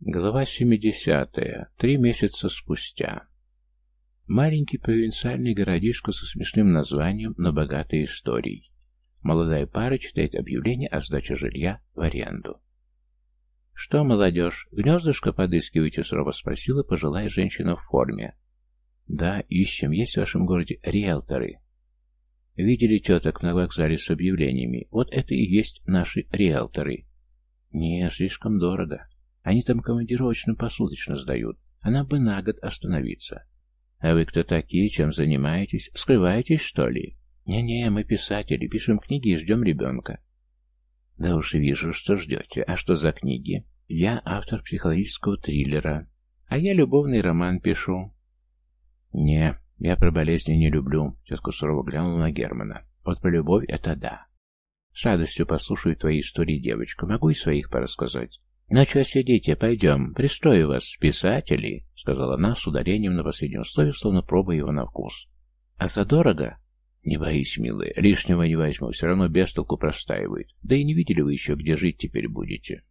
Глава 70. Три месяца спустя. Маленький провинциальный городишко со смешным названием, но богатой историей. Молодая пара читает объявление о сдаче жилья в аренду. «Что, молодежь, гнездышко подыскиваете?» — сурово спросила пожилая женщина в форме. «Да, ищем. Есть в вашем городе риэлторы?» «Видели теток на вокзале с объявлениями? Вот это и есть наши риэлторы». «Не, слишком дорого. Они там командировочно посуточно сдают, а нам бы на год остановиться. А вы кто такие, чем занимаетесь? Скрываетесь, что ли? Не-не, мы писатели, пишем книги и ждем ребенка. Да уж и вижу, что ждете. А что за книги? Я автор психологического триллера. А я любовный роман пишу. Не, я про болезни не люблю. Тетка сурово глянула на Германа. Вот про любовь это да. С радостью послушаю твои истории, девочка. Могу и своих порассказать. «Ну что сидите, пойдем, пристрою вас, писатели», — сказала она с ударением на последнем слове, словно пробуя его на вкус. «А задорого?» «Не боись, милая, лишнего не возьму, все равно без толку простаивает. Да и не видели вы еще, где жить теперь будете».